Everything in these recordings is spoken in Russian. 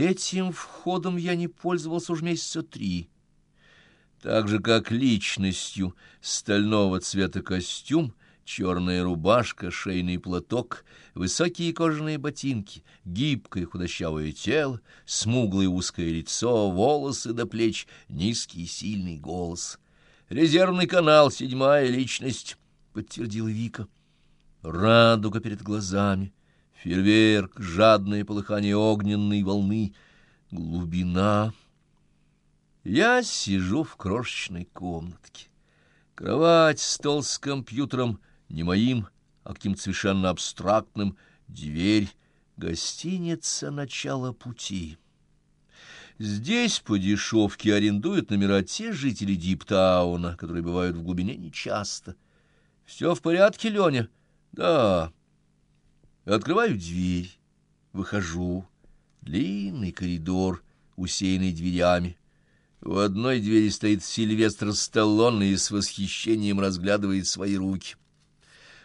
Этим входом я не пользовался уже месяца три. Так же, как личностью стального цвета костюм, черная рубашка, шейный платок, высокие кожаные ботинки, гибкое худощавое тело, смуглое узкое лицо, волосы до плеч, низкий сильный голос. «Резервный канал, седьмая личность», — подтвердила Вика. Радуга перед глазами, фейерверк, жадное полыхание огненной волны, глубина. Я сижу в крошечной комнатке. Кровать, стол с компьютером, не моим, а каким-то совершенно абстрактным, дверь, гостиница «Начало пути». Здесь по дешевке арендуют номера те жители Диптауна, которые бывают в глубине нечасто. Все в порядке, Леня? Да. Открываю дверь, выхожу. Длинный коридор, усеянный дверями. В одной двери стоит Сильвестр Сталлоне и с восхищением разглядывает свои руки.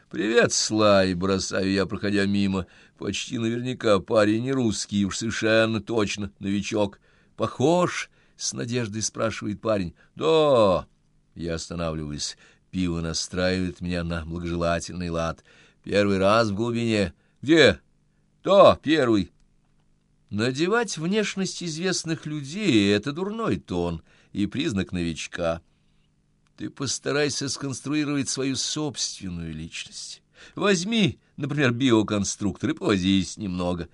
«Привет, Слай!» — бросаю я, проходя мимо. Почти наверняка парень не русский, уж совершенно точно, новичок. «Похож?» — с надеждой спрашивает парень. «Да!» — я останавливаюсь. Пиво настраивает меня на благожелательный лад. Первый раз в глубине. Где? Да, первый. Надевать внешность известных людей — это дурной тон и признак новичка. Ты постарайся сконструировать свою собственную личность. Возьми, например, биоконструктор и повозись немного.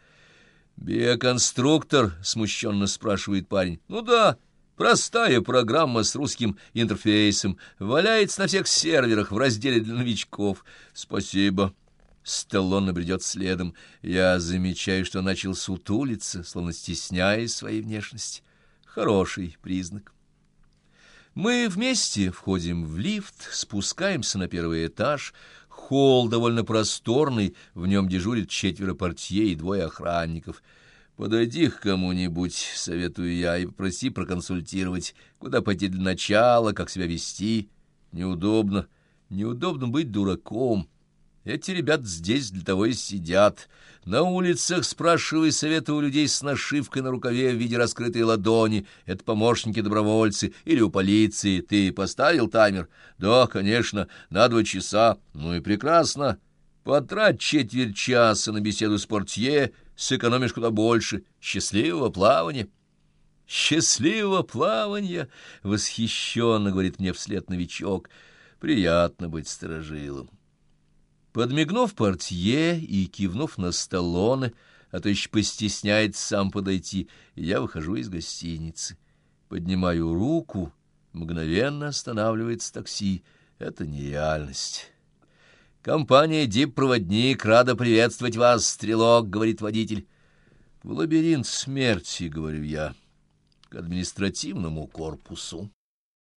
«Биоконструктор?» — смущенно спрашивает парень. «Ну да». Простая программа с русским интерфейсом. Валяется на всех серверах в разделе для новичков. Спасибо. Стеллон бредет следом. Я замечаю, что начал сутулиться, словно стесняясь своей внешности. Хороший признак. Мы вместе входим в лифт, спускаемся на первый этаж. Холл довольно просторный, в нем дежурит четверо портье и двое охранников — Подойди к кому-нибудь, советую я, и попроси проконсультировать, куда пойти для начала, как себя вести. Неудобно, неудобно быть дураком. Эти ребят здесь для того и сидят. На улицах спрашивай совета у людей с нашивкой на рукаве в виде раскрытой ладони. Это помощники-добровольцы или у полиции. Ты поставил таймер? Да, конечно, на два часа. Ну и прекрасно. Потрать четверть часа на беседу с портье, сэкономишь куда больше. Счастливого плавания! Счастливого плавания! Восхищенно говорит мне вслед новичок. Приятно быть сторожилом. Подмигнув портье и кивнув на столоны, а то еще постесняется сам подойти, я выхожу из гостиницы. Поднимаю руку, мгновенно останавливается такси. Это нереальность. «Компания «Дип-проводник» рада приветствовать вас, стрелок», — говорит водитель. «В лабиринт смерти», — говорю я, — «к административному корпусу».